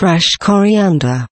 fresh coriander.